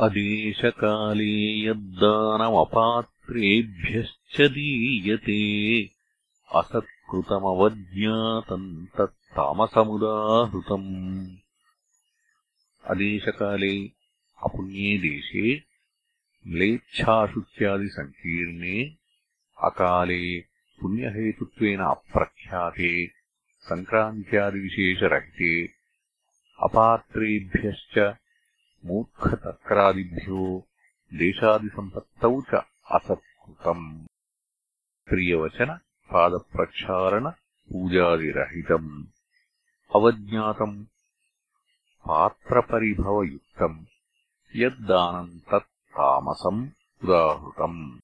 अदेशकाले यद्दानमपात्रेभ्यश्च दीयते। असत्कृतमवज्ञातम् तत्तामसमुदाहृतम्। अदेशकाले अपुण्ये देशे म्लेच्छाशुच्यादिसङ्कीर्णे अकाले पुण्यहेतुत्वेन अप्रख्याते सङ्क्रान्त्यादिविशेषरहिते अपात्रेभ्यश्च मूर्खतर्करादिभ्यो देशादिसम्पत्तौ च असत्कृतम्। प्रियवचनपादप्रक्षालनपूजादिरहितम् अवज्ञातम् पात्रपरिभवयुक्तम्। यद्दानम् तत् तामसम् उदाहृतम्